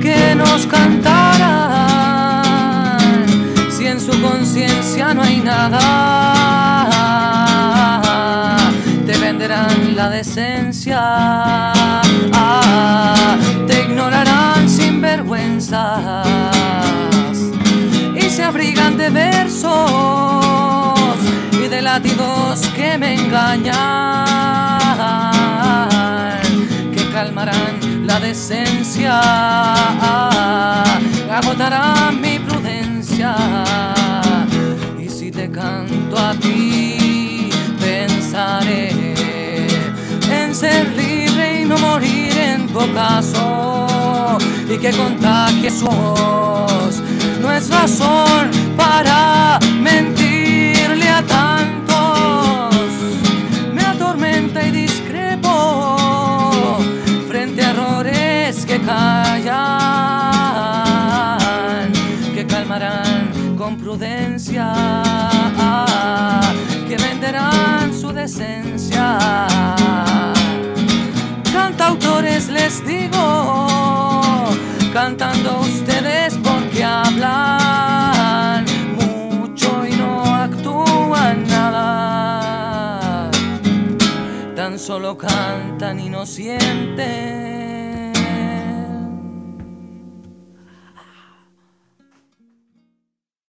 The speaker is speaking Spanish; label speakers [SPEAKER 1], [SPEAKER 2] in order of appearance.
[SPEAKER 1] que nos cantaran si en su conciencia no hay nada. Te venderán la decencia, te ignorarán sin vergüenzas y se abrigan de versos y de látigos que me engañan, que calmarán la decencia. Ocaso y que contagie su voz. No es razón para mentirle a tantos. Me atormenta y discrepo frente a errores que callan que calmarán con prudencia que venderán su decencia cantando ustedes porque hablan mucho y no actúan nada, tan solo cantan y no sienten.